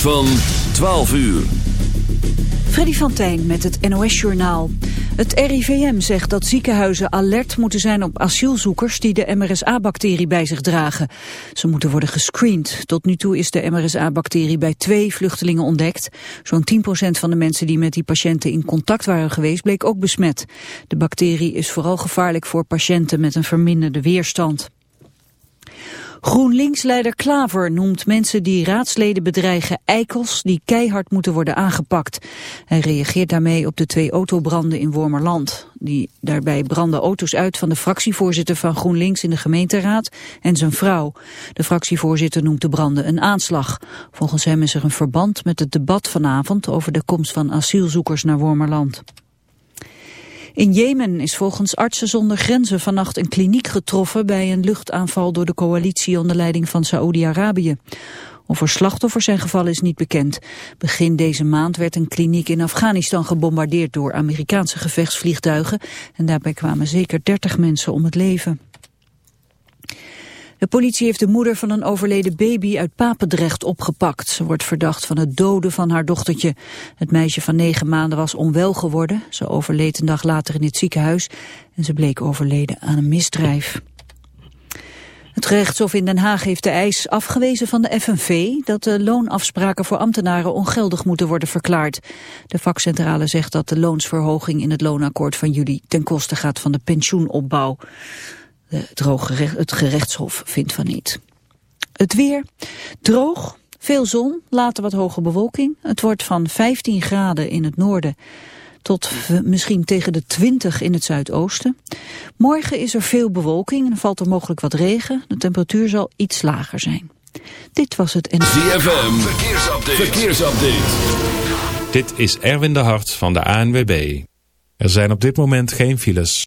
van 12 uur. Freddy van Tijn met het NOS-journaal. Het RIVM zegt dat ziekenhuizen alert moeten zijn op asielzoekers die de MRSA-bacterie bij zich dragen. Ze moeten worden gescreend. Tot nu toe is de MRSA-bacterie bij twee vluchtelingen ontdekt. Zo'n 10% van de mensen die met die patiënten in contact waren geweest bleek ook besmet. De bacterie is vooral gevaarlijk voor patiënten met een verminderde weerstand. GroenLinks-leider Klaver noemt mensen die raadsleden bedreigen eikels die keihard moeten worden aangepakt. Hij reageert daarmee op de twee autobranden in Wormerland. Die, daarbij branden auto's uit van de fractievoorzitter van GroenLinks in de gemeenteraad en zijn vrouw. De fractievoorzitter noemt de branden een aanslag. Volgens hem is er een verband met het debat vanavond over de komst van asielzoekers naar Wormerland. In Jemen is volgens Artsen zonder Grenzen vannacht een kliniek getroffen bij een luchtaanval door de coalitie onder leiding van Saoedi-Arabië. Of er slachtoffers zijn gevallen is niet bekend. Begin deze maand werd een kliniek in Afghanistan gebombardeerd door Amerikaanse gevechtsvliegtuigen en daarbij kwamen zeker 30 mensen om het leven. De politie heeft de moeder van een overleden baby uit Papendrecht opgepakt. Ze wordt verdacht van het doden van haar dochtertje. Het meisje van negen maanden was onwel geworden. Ze overleed een dag later in het ziekenhuis en ze bleek overleden aan een misdrijf. Het gerechtshof in Den Haag heeft de eis afgewezen van de FNV dat de loonafspraken voor ambtenaren ongeldig moeten worden verklaard. De vakcentrale zegt dat de loonsverhoging in het loonakkoord van juli ten koste gaat van de pensioenopbouw. Het, het gerechtshof vindt van niet. Het weer, droog, veel zon, later wat hoge bewolking. Het wordt van 15 graden in het noorden tot misschien tegen de 20 in het zuidoosten. Morgen is er veel bewolking en valt er mogelijk wat regen. De temperatuur zal iets lager zijn. Dit was het en... ZFM, verkeersupdate. verkeersupdate. Dit is Erwin de Hart van de ANWB. Er zijn op dit moment geen files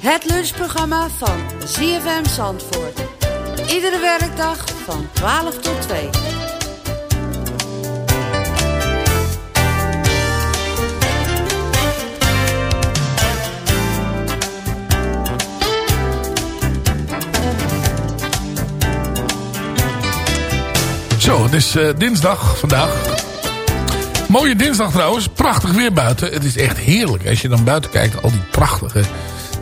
Het lunchprogramma van ZFM Zandvoort. Iedere werkdag van 12 tot 2. Zo, het is uh, dinsdag vandaag. Mooie dinsdag trouwens. Prachtig weer buiten. Het is echt heerlijk. Als je dan buiten kijkt. Al die prachtige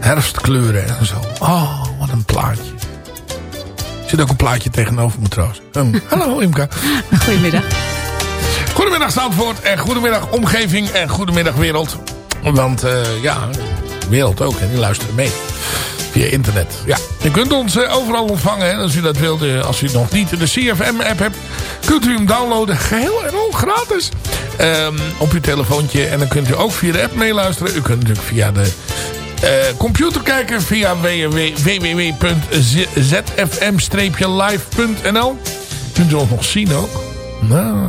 herfstkleuren en zo. Oh, wat een plaatje. Er zit ook een plaatje tegenover me trouwens. Oh, hallo Imka. Goedemiddag. Goedemiddag. Zandvoort en goedemiddag omgeving en goedemiddag wereld. Want uh, ja, wereld ook en die luisteren mee. Via internet. Ja, je kunt ons uh, overal ontvangen hè, als u dat wilt. Uh, als u nog niet de CFM app hebt, kunt u hem downloaden. Geheel en al gratis. Um, op uw telefoontje. En dan kunt u ook via de app meeluisteren. U kunt natuurlijk via de computer kijken via www.zfm-live.nl. Kunt u ons nog zien ook. Nou,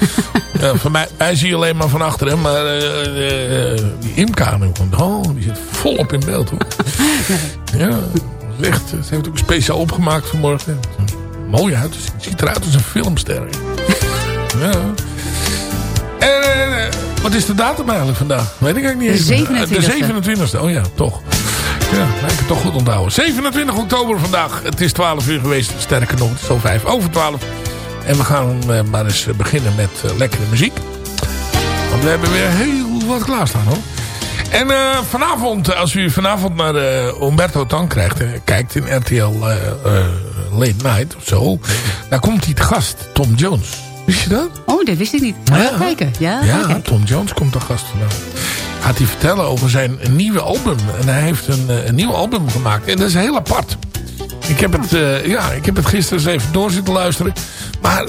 ja, van mij, hij zie je alleen maar van achteren. Maar uh, uh, die Imka, oh, die zit volop in beeld. Hoor. ja, echt, ze heeft ook speciaal opgemaakt vanmorgen. Mooi uit. Het ziet eruit als een filmster. ja. En, wat is de datum eigenlijk vandaag? Weet ik eigenlijk niet eens. De 27e. De 27e, oh ja, toch. Ja, ik het toch goed onthouden. 27 oktober vandaag. Het is 12 uur geweest. Sterker nog, het is al 5 over 12. En we gaan uh, maar eens beginnen met uh, lekkere muziek. Want we hebben weer heel wat klaarstaan hoor. En uh, vanavond, als u vanavond naar Umberto Tan krijgt, kijkt in RTL Late Night of zo. Daar komt hij te gast, Tom Jones. Wist je dat? Oh, dat wist ik niet. Ja, ja. kijken. Ja, ja kijken. Tom Jones komt te gast vanavond. Gaat hij vertellen over zijn nieuwe album. En hij heeft een, een nieuw album gemaakt. En dat is heel apart. Ik heb het, uh, ja, ik heb het gisteren eens even door zitten luisteren. Maar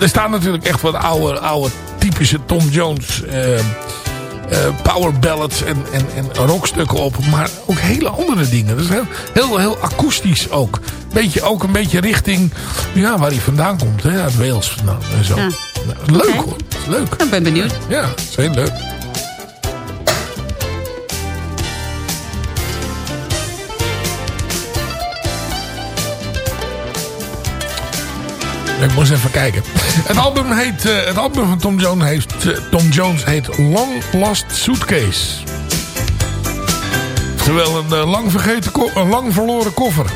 er staan natuurlijk echt wat oude, oude typische Tom Jones uh, power ballads en, en, en rockstukken op. Maar ook hele andere dingen. Is heel, heel, heel akoestisch ook. Beetje, ook een beetje richting ja, waar hij vandaan komt. Hè, uit Wales nou, en zo. Ja. Nou, leuk okay. hoor. Leuk. Ik ben benieuwd. Ja, is heel leuk. Ik moest even kijken. Het album, heet, uh, het album van Tom Jones, heeft, uh, Tom Jones heet Long Lost Suitcase. Terwijl een uh, lang, vergeten een lang verloren koffer.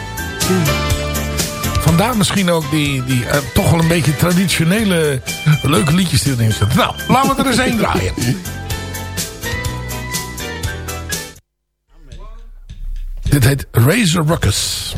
Vandaar misschien ook die, die toch wel een beetje traditionele leuke liedjes die erin zitten. Nou, laten we er eens één draaien. Dit heet Razor Ruckus.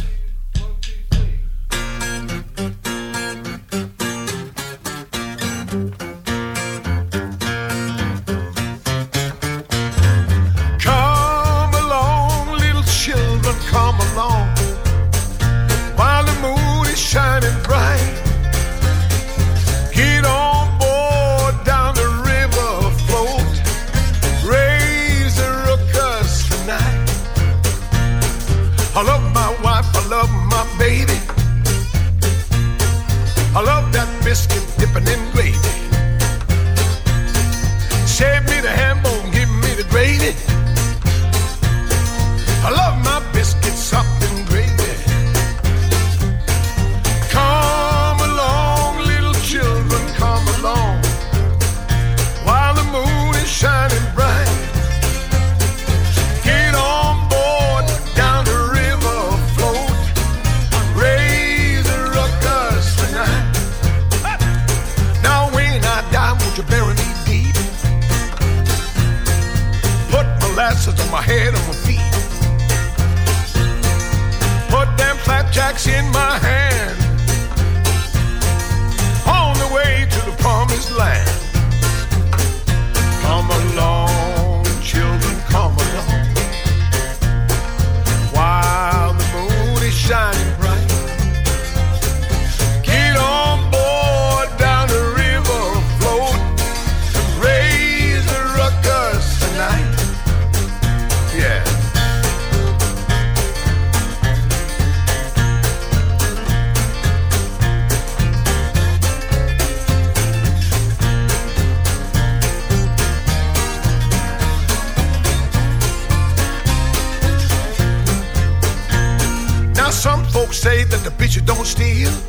Bitch.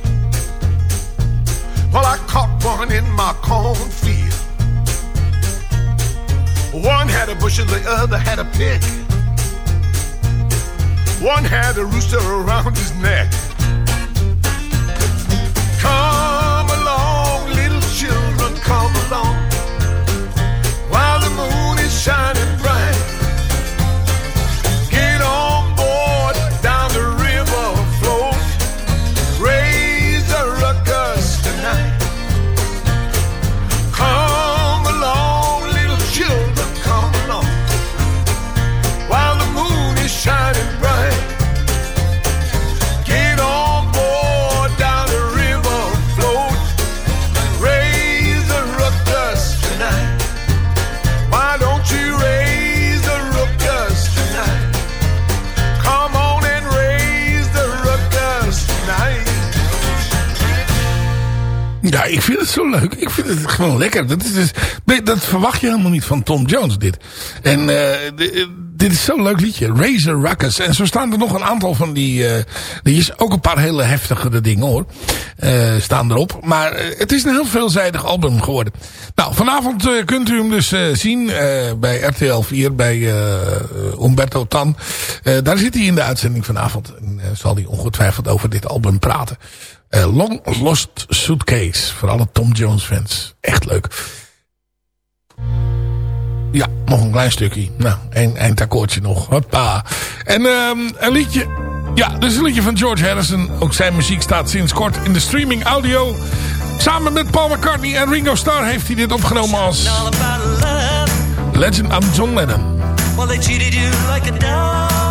Well, I caught one in my cornfield. One had a bushel, the other had a pick. One had a rooster around his neck. Zo leuk. Ik vind het gewoon lekker. Dat, is, dus- dat verwacht je helemaal niet van Tom Jones, dit. En uh, dit is zo'n leuk liedje. Razor Ruckus. En zo staan er nog een aantal van die uh, liedjes. Ook een paar hele heftige dingen hoor. Staan erop. Maar het is een heel veelzijdig album geworden. Nou, vanavond kunt u hem dus zien bij RTL 4. Bij Umberto Tan. daar zit hij in de uitzending vanavond. En zal hij ongetwijfeld over dit album praten. Uh, Long Lost Suitcase. Voor alle Tom Jones fans. Echt leuk. Ja, nog een klein stukje. Nou, een eindakkoordje nog. Hoppa. En um, een liedje. Ja, dus een liedje van George Harrison. Ook zijn muziek staat sinds kort in de streaming audio. Samen met Paul McCartney en Ringo Starr heeft hij dit opgenomen als... Legend of John Lennon. Well, they cheated you like a dog.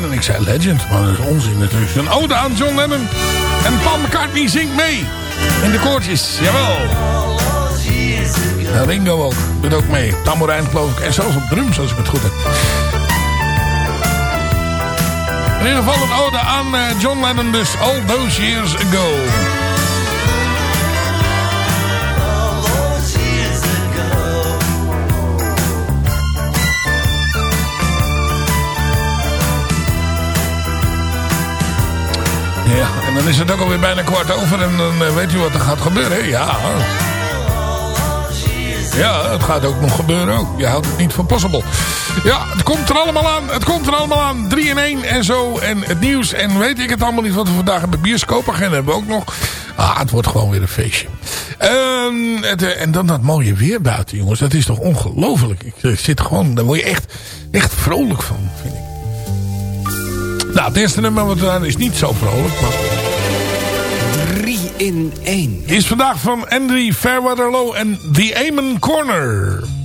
Lennon. Ik zei legend, maar dat is onzin natuurlijk. Een ode aan John Lennon. En Paul McCartney zingt mee. In de koortjes, jawel. Ringo ook, doet ook mee. Tambourijn geloof ik. En zelfs op drums als ik het goed heb. In ieder geval een ode aan eh, John Lennon dus. All those years ago. Dan is het ook alweer bijna kwart over en dan uh, weet u wat er gaat gebeuren. Ja. Ja, het gaat ook nog gebeuren ook. Je houdt het niet van possible. Ja, het komt er allemaal aan. Het komt er allemaal aan. 3 in 1 en zo. En het nieuws. En weet ik het allemaal niet wat we vandaag hebben. Bioscoopagenda hebben we ook nog. Ah, het wordt gewoon weer een feestje. Um, het, eh, en dan dat mooie weer buiten, jongens. Dat is toch ongelooflijk. Ik, ik zit gewoon, daar word je echt, echt vrolijk van, vind ik. Nou, het eerste nummer wat we is niet zo vrolijk. Maar... 3 in 1. Is vandaag van Andy Fairweather en The Amen Corner.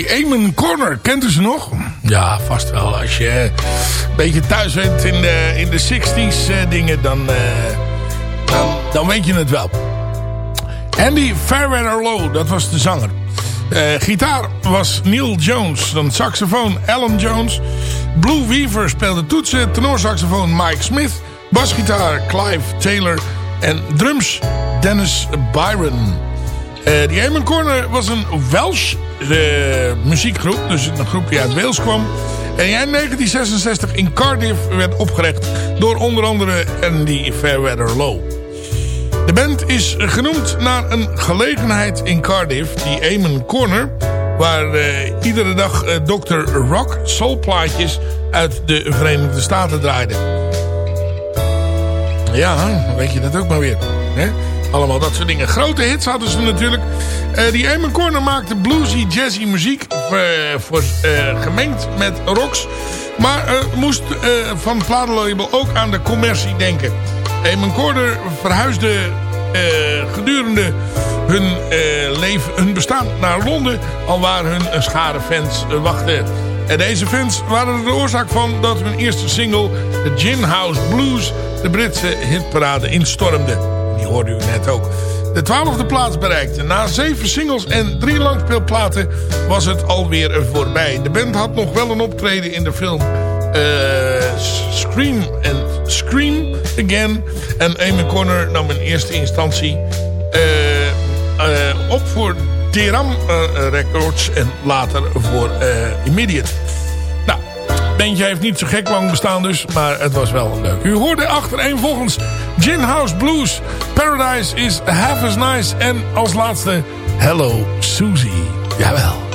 Die Eamon Corner, kent u ze nog? Ja, vast wel. Als je een beetje thuis bent in de, in de 60s uh, dingen, dan, uh, dan, dan weet je het wel. Andy Fairweather Low, dat was de zanger. Uh, gitaar was Neil Jones. Dan saxofoon Alan Jones. Blue Weaver speelde toetsen. Tenorsaxofoon Mike Smith. Basgitaar Clive Taylor. En drums Dennis Byron. Uh, die Eamon Corner was een Welsh uh, muziekgroep. Dus een groep die uit Wales kwam. En in 1966 in Cardiff werd opgericht door onder andere Andy Fairweather Low. De band is genoemd naar een gelegenheid in Cardiff, die Eamon Corner... waar uh, iedere dag Dr. Rock soulplaatjes uit de Verenigde Staten draaide. Ja, weet je dat ook maar weer. Hè? Allemaal dat soort dingen. Grote hits hadden ze natuurlijk. Uh, die Eamon Corner maakte bluesy, jazzy muziek. voor, gemengd met rocks. Maar moest van het platenlabel ook aan de commercie denken. Eamon Corner verhuisde gedurende hun, leven, hun bestaan naar Londen. Al waar hun schare fans wachten. En deze fans waren de oorzaak van dat hun eerste single, The Gin House Blues, de Britse hitparade instormde. Die hoorde u net ook. De twaalfde plaats bereikte. Na zeven singles en drie langspeelplaten was het alweer voorbij. De band had nog wel een optreden in de film Scream and Scream Again. En Amy Corner nam in eerste instantie uh, uh, op voor Deram Records en later voor Immediate. Bandje heeft niet zo gek lang bestaan dus, maar het was wel leuk. U hoorde achtereenvolgens Gin House Blues, Paradise is Half as Nice en als laatste Hello Susie. Jawel.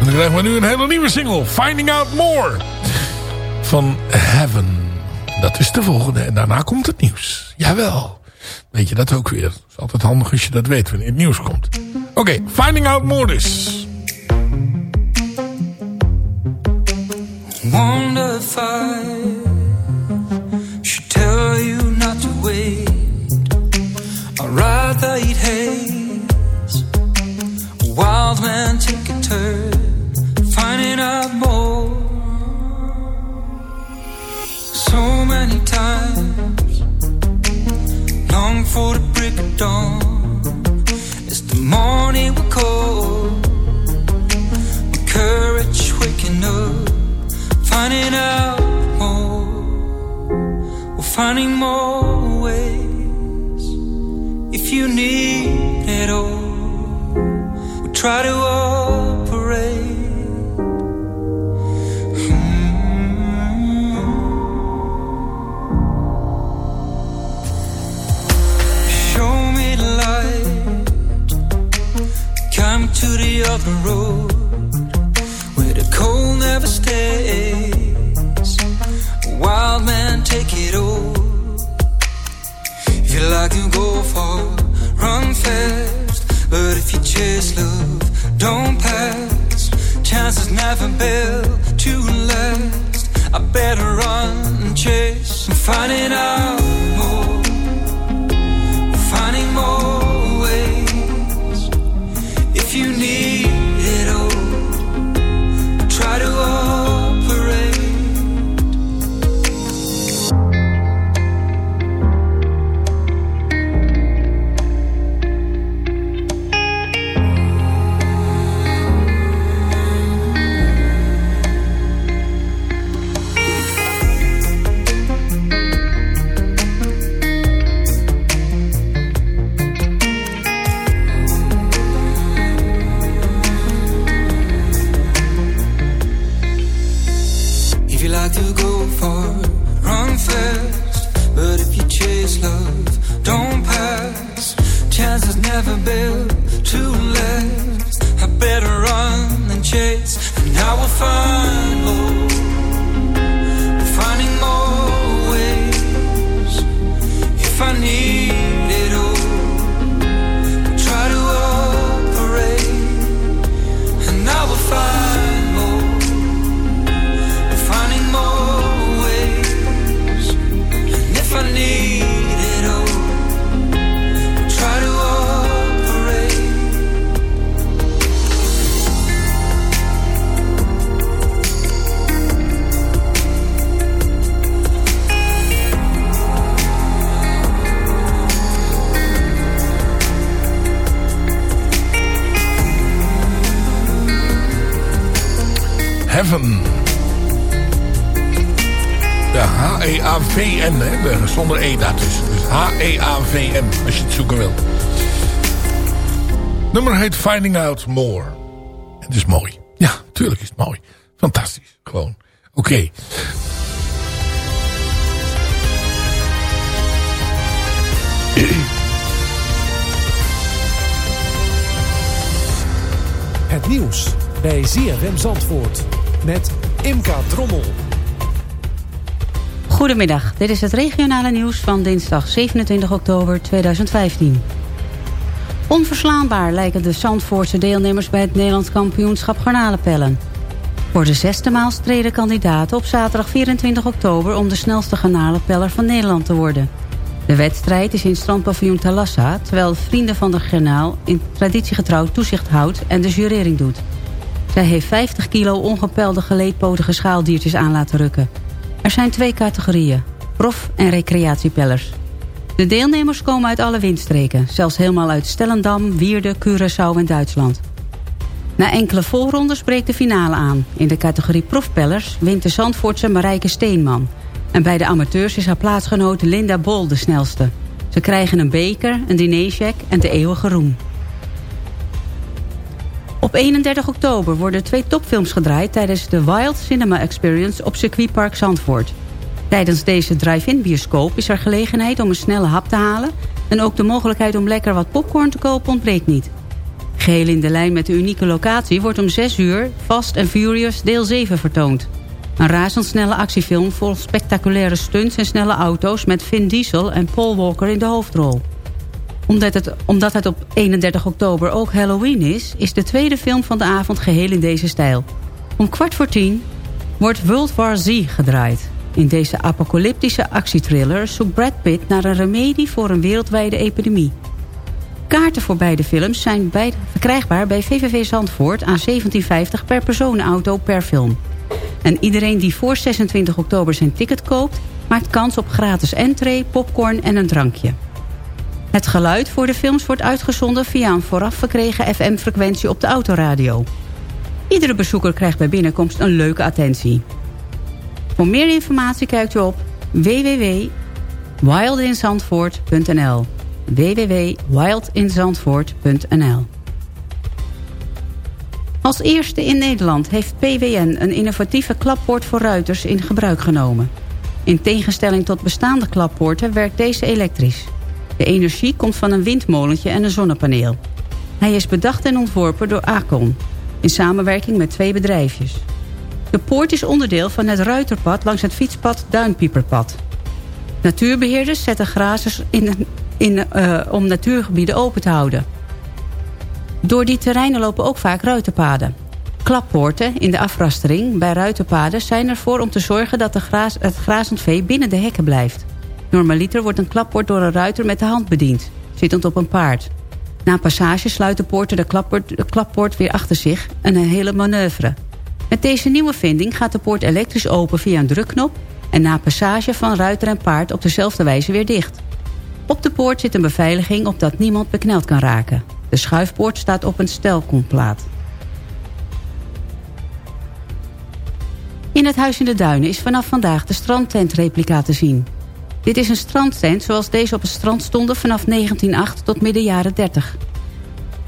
Dan krijgen we nu een hele nieuwe single. Finding Out More. Van Heaven. Dat is de volgende. En daarna komt het nieuws. Jawel. Weet je dat ook weer. Het is altijd handig als je dat weet wanneer het nieuws komt. Oké, Finding Out More dus. Zonder E daartussen. Dus H-E-A-V-N, als je het zoeken wilt. Nummer heet Finding Out More. Het is mooi. Ja, tuurlijk is het mooi. Fantastisch, gewoon. Oké. Het nieuws bij ZFM Zandvoort met Imka Drommel. Goedemiddag, dit is het regionale nieuws van dinsdag 27 oktober 2015. Onverslaanbaar lijken de Zandvoortse deelnemers bij het Nederlands kampioenschap garnalenpellen. Voor de zesde maal streden kandidaten op zaterdag 24 oktober om de snelste garnalenpeller van Nederland te worden. De wedstrijd is in strandpaviljoen Talassa... terwijl Vrienden van de Gernaal in traditiegetrouw toezicht houdt en de jurering doet. Zij heeft 50 kilo ongepelde geleedpotige schaaldiertjes aan laten rukken. Er zijn twee categorieën, prof- en recreatiepellers. De deelnemers komen uit alle windstreken, zelfs helemaal uit Stellendam, Wierde, Curaçao en Duitsland. Na enkele voorrondes breekt de finale aan. In de categorie profpellers wint de Zandvoortse Marijke Steenman... En bij de amateurs is haar plaatsgenoot Linda Bol de snelste. Ze krijgen een beker, een dinercheck en de eeuwige roem. Op 31 oktober worden twee topfilms gedraaid... tijdens de Wild Cinema Experience op circuitpark Zandvoort. Tijdens deze drive-in bioscoop is er gelegenheid om een snelle hap te halen... en ook de mogelijkheid om lekker wat popcorn te kopen ontbreekt niet. Geheel in de lijn met de unieke locatie wordt om 6 uur... Fast and Furious deel 7 vertoond... Een razendsnelle actiefilm vol spectaculaire stunts en snelle auto's... met Vin Diesel en Paul Walker in de hoofdrol. Omdat het, omdat het op 31 oktober ook Halloween is... is de tweede film van de avond geheel in deze stijl. Om kwart voor tien wordt World War Z gedraaid. In deze apocalyptische actietriller zoekt Brad Pitt naar een remedie voor een wereldwijde epidemie. Kaarten voor beide films zijn beide verkrijgbaar bij VVV Zandvoort aan 17,50 per personenauto per film. En iedereen die voor 26 oktober zijn ticket koopt... maakt kans op gratis entree, popcorn en een drankje. Het geluid voor de films wordt uitgezonden via een vooraf verkregen FM-frequentie op de autoradio. Iedere bezoeker krijgt bij binnenkomst een leuke attentie. Voor meer informatie kijkt u op www.wildinzandvoort.nl www.wildinzandvoort.nl als eerste in Nederland heeft PWN een innovatieve klappoort voor ruiters in gebruik genomen. In tegenstelling tot bestaande klappoorten werkt deze elektrisch. De energie komt van een windmolentje en een zonnepaneel. Hij is bedacht en ontworpen door Acon, in samenwerking met twee bedrijfjes. De poort is onderdeel van het ruiterpad langs het fietspad Duinpieperpad. Natuurbeheerders zetten grazers in, in, uh, om natuurgebieden open te houden. Door die terreinen lopen ook vaak ruitenpaden. Klappoorten in de afrastering bij ruitenpaden zijn ervoor om te zorgen dat de graas, het grazend vee binnen de hekken blijft. Normaliter wordt een klappoort door een ruiter met de hand bediend, zittend op een paard. Na passage sluit de poorter de klappoort weer achter zich en een hele manoeuvre. Met deze nieuwe vinding gaat de poort elektrisch open via een drukknop... en na passage van ruiter en paard op dezelfde wijze weer dicht. Op de poort zit een beveiliging opdat niemand bekneld kan raken. De schuifpoort staat op een stelkomplaat. In het Huis in de Duinen is vanaf vandaag de strandtentreplica te zien. Dit is een strandtent zoals deze op het strand stonden vanaf 1908 tot midden jaren 30.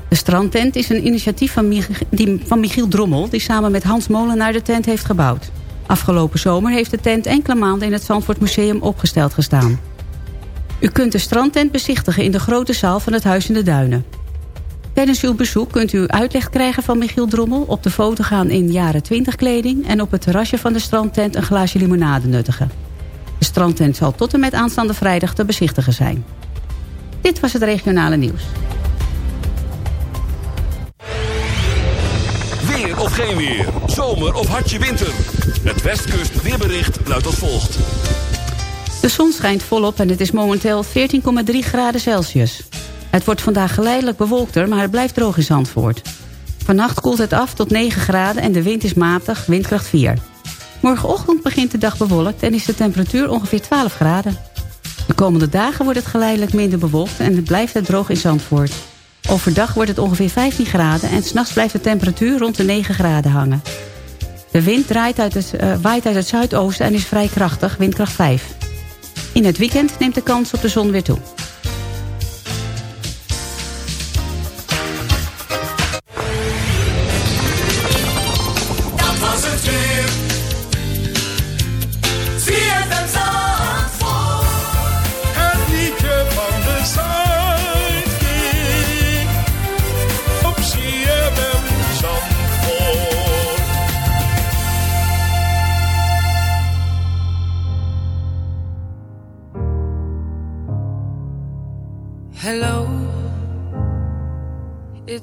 De strandtent is een initiatief van, Michiel, van Michiel Drommel... die samen met Hans Molenaar de tent heeft gebouwd. Afgelopen zomer heeft de tent enkele maanden in het Zandvoort Museum opgesteld gestaan. U kunt de strandtent bezichtigen in de grote zaal van het Huis in de Duinen. Tijdens uw bezoek kunt u uitleg krijgen van Michiel Drommel... op de foto gaan in jaren 20 kleding... en op het terrasje van de strandtent een glaasje limonade nuttigen. De strandtent zal tot en met aanstaande vrijdag te bezichtigen zijn. Dit was het regionale nieuws. Weer of geen weer, zomer of hartje winter. Het Westkust weerbericht luidt als volgt. De zon schijnt volop en het is momenteel 14,3 graden Celsius. Het wordt vandaag geleidelijk bewolkter, maar het blijft droog in Zandvoort. Vannacht koelt het af tot 9 graden en de wind is matig, windkracht 4. Morgenochtend begint de dag bewolkt en is de temperatuur ongeveer 12 graden. De komende dagen wordt het geleidelijk minder bewolkt en het blijft het droog in Zandvoort. Overdag wordt het ongeveer 15 graden en s'nachts blijft de temperatuur rond de 9 graden hangen. De wind draait uit het, uh, waait uit het zuidoosten en is vrij krachtig, windkracht 5. In het weekend neemt de kans op de zon weer toe.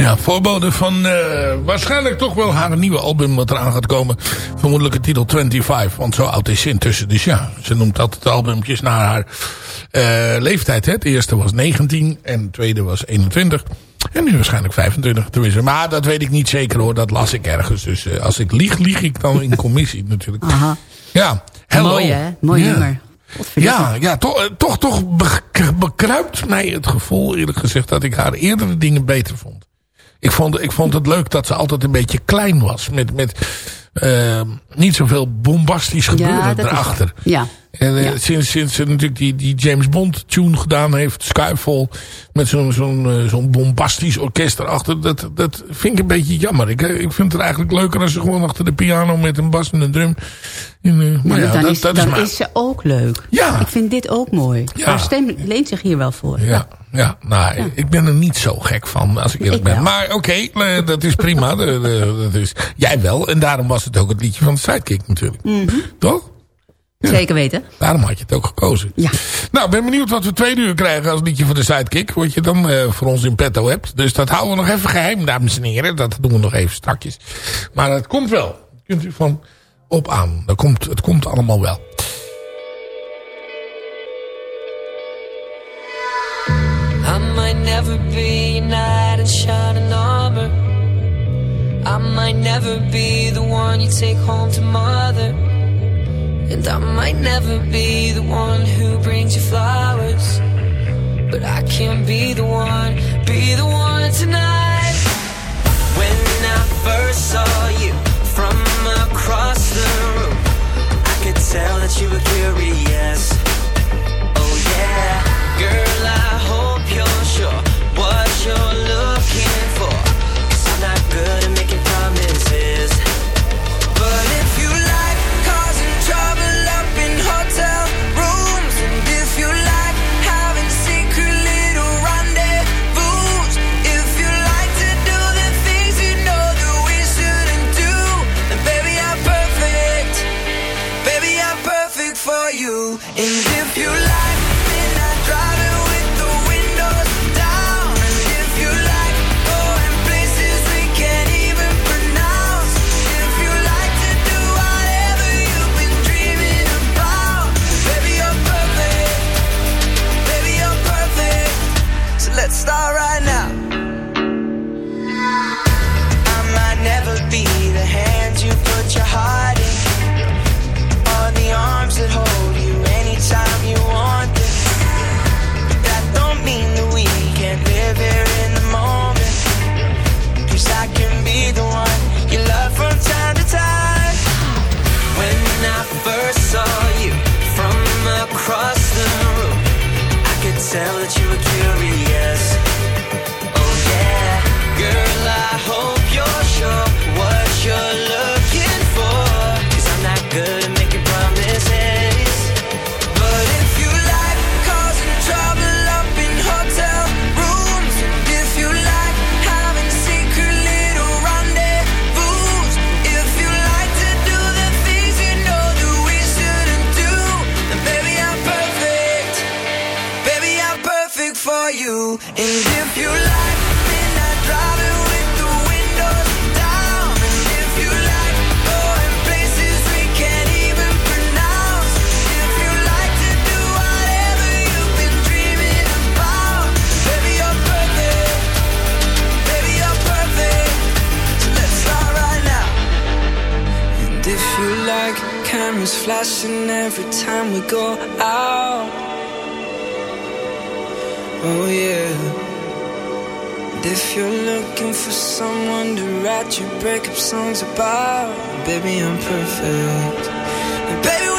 Ja, voorbode van eh, waarschijnlijk toch wel haar nieuwe album wat eraan gaat komen. Vermoedelijk de titel 25, want zo oud is ze intussen. Dus ja, ze noemt altijd albumpjes naar haar uh, leeftijd. Hè. De eerste was 19 en de tweede was 21. En nu waarschijnlijk 25 tenminste. Maar dat weet ik niet zeker hoor, dat las ik ergens. Dus uh, als ik lieg, lieg ik dan in commissie natuurlijk. Aha. Ja, hello. Mooi hè, mooi Ja. nummer. Ja, ja toch, eh, toch, toch be- bekruipt mij het gevoel eerlijk gezegd dat ik haar eerdere dingen beter vond. Ik vond, ik vond het leuk dat ze altijd een beetje klein was. Met, met uh, niet zoveel bombastisch gebeuren Ja, dat is erachter. Ja. En uh, sinds, sinds ze natuurlijk die, die James Bond tune gedaan heeft, Skyfall, met zo'n zo'n uh, zo'n bombastisch orkest erachter, dat, dat vind ik een beetje jammer. Ik, ik vind het eigenlijk leuker als ze gewoon achter de piano met een bas en een drum. En, uh, maar ja, dan dat, is, dat dan is maar... is ze ook leuk. Ja. Ik vind dit ook mooi. Ja. Haar stem leent zich hier wel voor. Ja, ja, nou, ik ben er niet zo gek van, als ik eerlijk Ik ben. wel. Maar oké, okay, dat is prima. dat is, jij wel. En daarom was het ook het liedje van de Sidekick natuurlijk. Mm -hmm. Toch? Ja. Zeker weten. Daarom had je het ook gekozen. Ja. Nou, ben benieuwd wat we twee uur krijgen als liedje van de Sidekick. Wat je dan uh, voor ons in petto hebt. Dus dat houden we nog even geheim, dames en heren. Dat doen we nog even strakjes. Maar het komt wel. Kunt u van op aan. Dat komt, het komt allemaal wel. I might never be a knight in shining armor. I might never be the one you take home to mother. And I might never be the one who brings you flowers. But I can be the one, be the one tonight. When I first saw you from across the room, I could tell that you were curious. Every time we go out. Oh yeah. And if you're looking for someone to write your breakup songs about, baby I'm perfect. And baby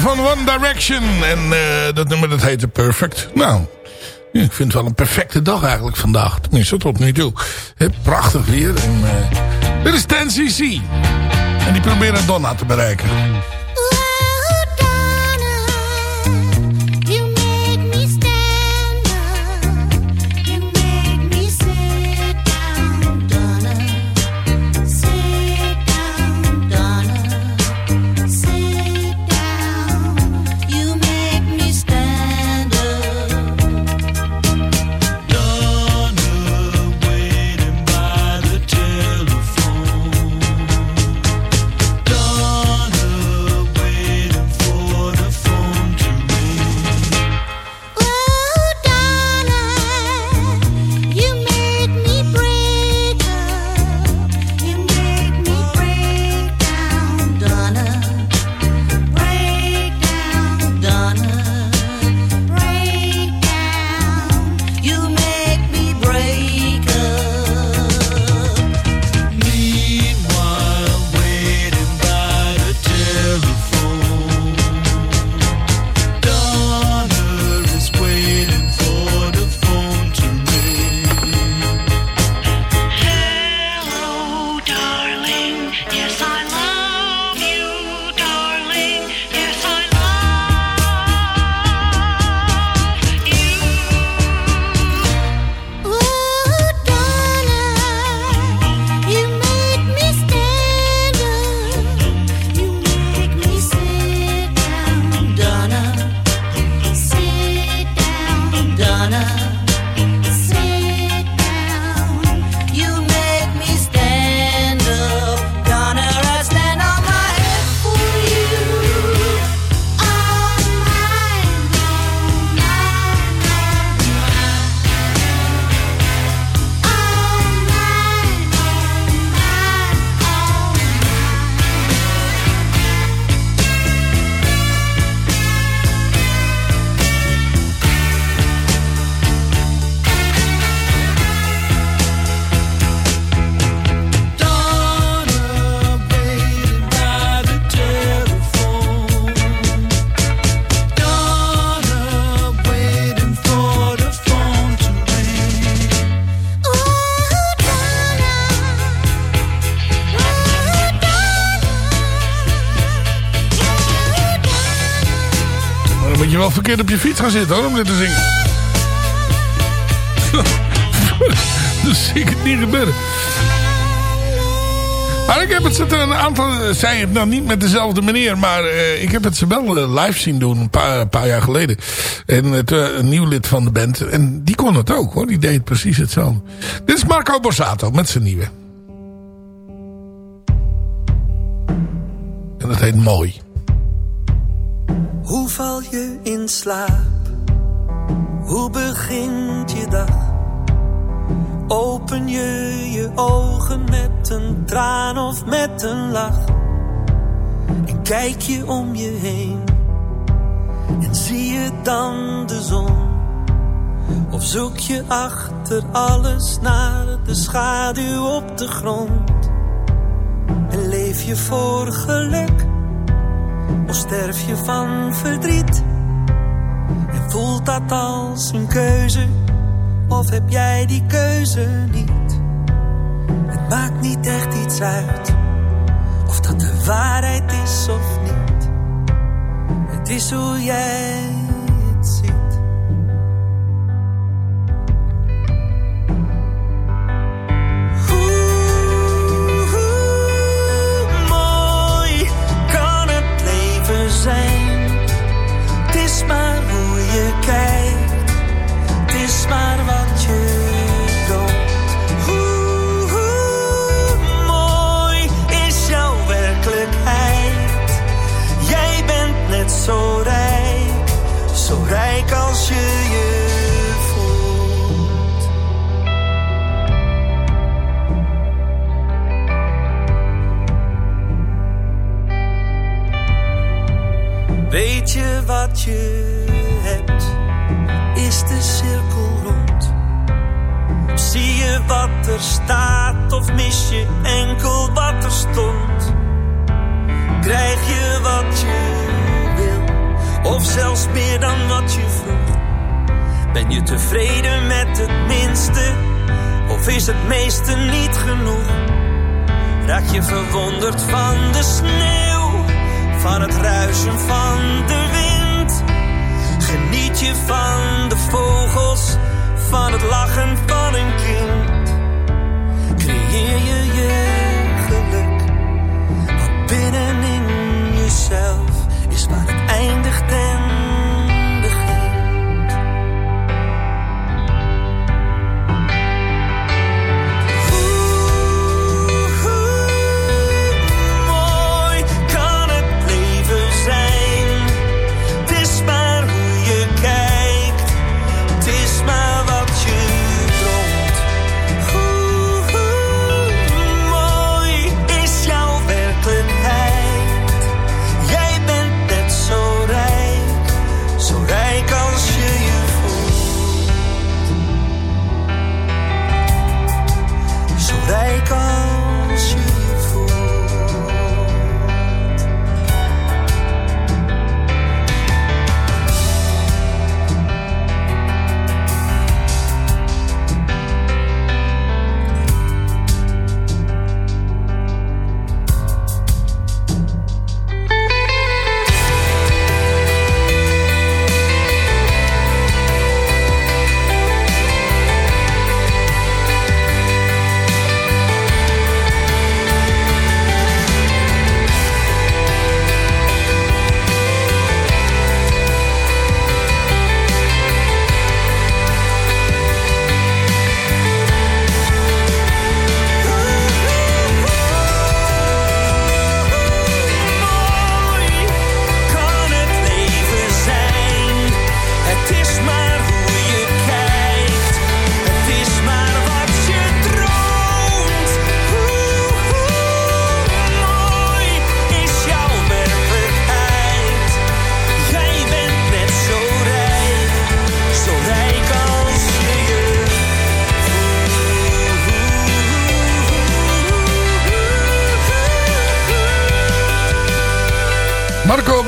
van One Direction. En uh, dat nummer dat heette Perfect. Nou, ik vind het wel een perfecte dag eigenlijk vandaag. Tenminste, tot nu toe. He, prachtig weer. En, uh, dit is 10cc. En die proberen Donna te bereiken. Verkeerd op je fiets gaan zitten hoor, om dit te zingen. dat zie ik het niet gebeuren. Maar ik heb het ze een aantal, zei het nou niet met dezelfde meneer, maar uh, ik heb het ze wel uh, live zien doen een paar, paar jaar geleden. En het, een nieuw lid van de band. En die kon het ook hoor, die deed precies hetzelfde. Dit is Marco Borsato met zijn nieuwe. En dat heet Mooi. Hoe val je in slaap? Hoe begint je dag? Open je je ogen met een traan of met een lach? En kijk je om je heen en zie je dan de zon? Of zoek je achter alles naar de schaduw op de grond? En leef je voor geluk? Of sterf je van verdriet? En voelt dat als een keuze? Of heb jij die keuze niet? Het maakt niet echt iets uit. Of dat de waarheid is of niet. Het is hoe jij het ziet. same je hebt, is de cirkel rond. Zie je wat er staat of mis je enkel wat er stond? Krijg je wat je wil of zelfs meer dan wat je vroeg? Ben je tevreden met het minste, of is het meeste niet genoeg? Raak je verwonderd van de sneeuw, van het ruisen van de? Van de vogels, van het lachen van een kind? Creëer je je geluk, want binnenin jezelf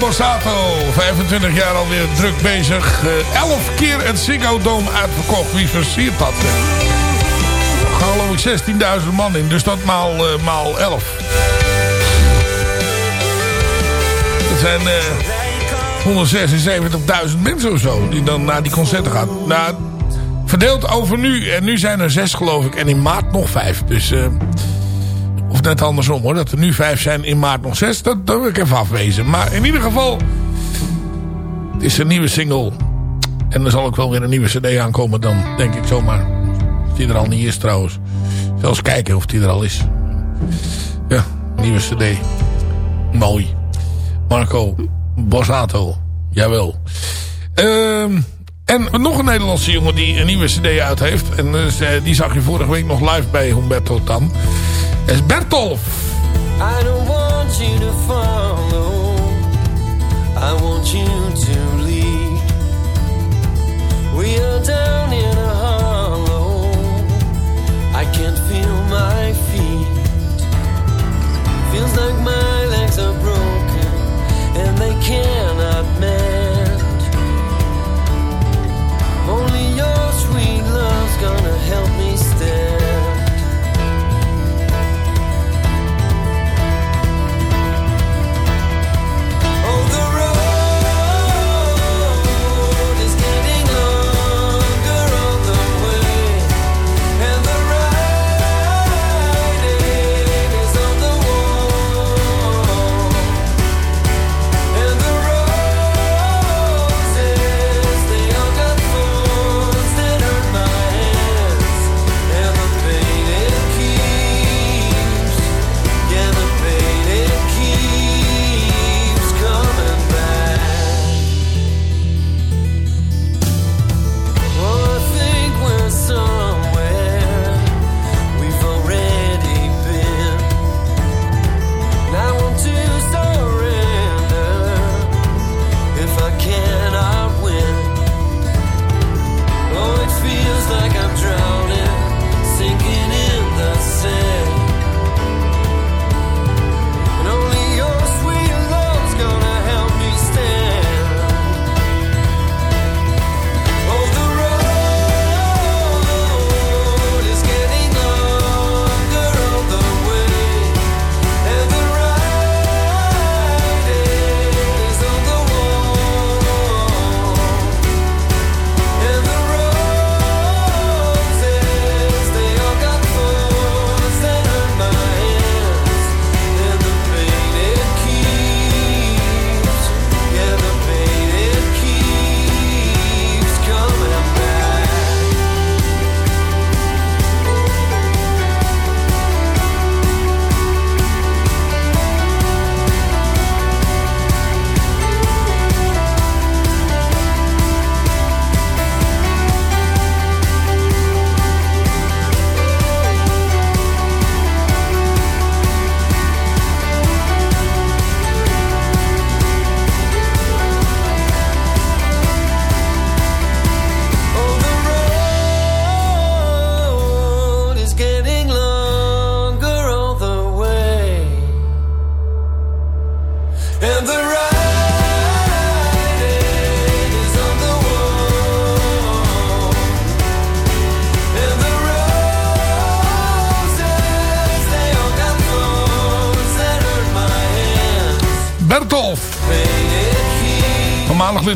Borsato, 25 jaar alweer druk bezig. Eh, 11 keer het Ziggo Dome uitverkocht. Wie versiert dat? Er gaan geloof ik 16.000 man in. Dus dat maal, eh, maal 11. Dat zijn eh 176.000 mensen of zo. Die dan naar die concerten gaan. Nou, verdeeld over nu. En nu zijn er zes geloof ik. En in maart nog vijf. Dus... eh of net andersom hoor. Dat er nu vijf zijn, in maart nog zes. Dat, dat wil ik even afwezen. Maar in ieder geval. Het is een nieuwe single. En er zal ook wel weer een nieuwe cd aankomen dan. Denk ik zomaar. Als die er al niet is trouwens. Zelfs kijken of die er al is. Ja, nieuwe cd. Mooi. Marco Borsato. Jawel. Ehm en nog een Nederlandse jongen die een nieuwe cd uit heeft. En eh, die zag je vorige week nog live bij Humberto Tan. Dat is Bertolf. I don't want you to follow. I want you to lead. We are down in a hollow. I can't feel my feet. Feels like my legs are broken and they cannot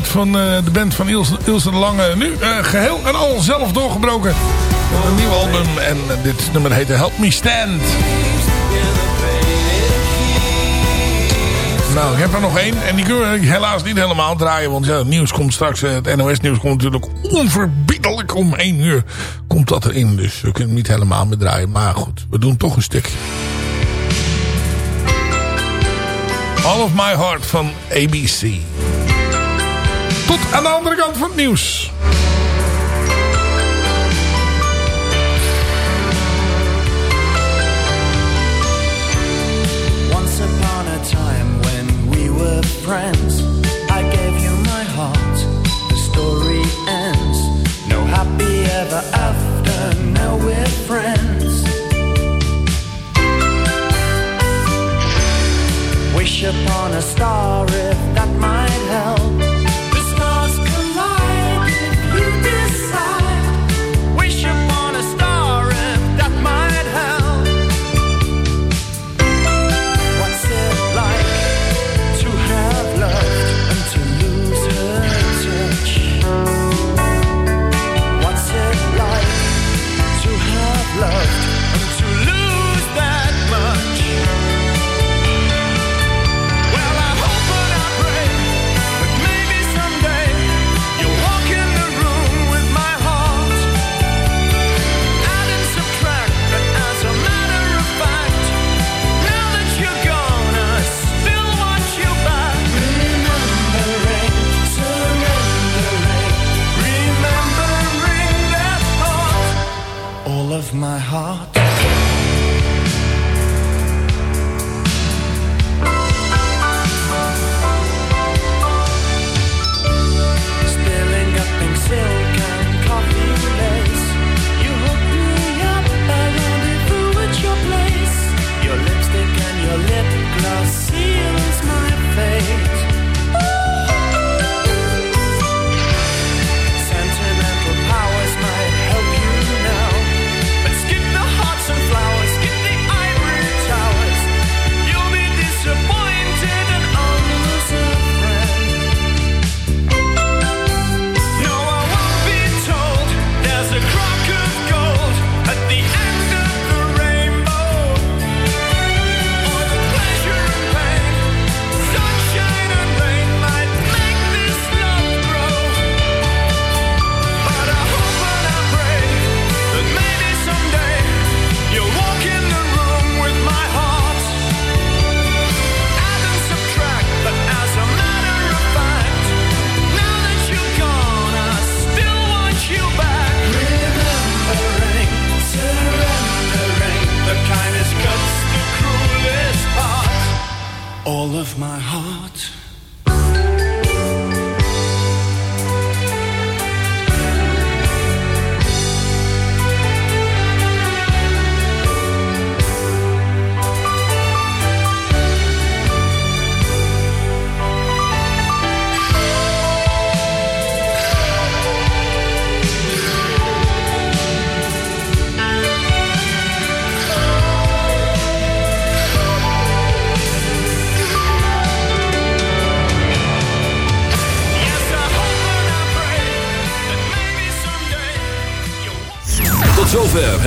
van eh, de band van Ilse, Ilse de Lange. Nu eh, geheel en al zelf doorgebroken. Een nieuw album. En eh, dit nummer heet Help Me Stand. Nou, ik heb er nog één. En die kunnen we helaas niet helemaal draaien. Want ja, het nieuws komt straks. Het NOS-nieuws komt natuurlijk onverbiddelijk om één uur. Komt dat erin. Dus we kunnen niet helemaal meer draaien. Maar goed, we doen toch een stukje. All of My Heart van ABC. Tot aan de andere kant van het nieuws. Once upon a time when we were friends, I gave you my heart. The story ends. No happy ever after. Now we're friends. Wish upon a star if that heart.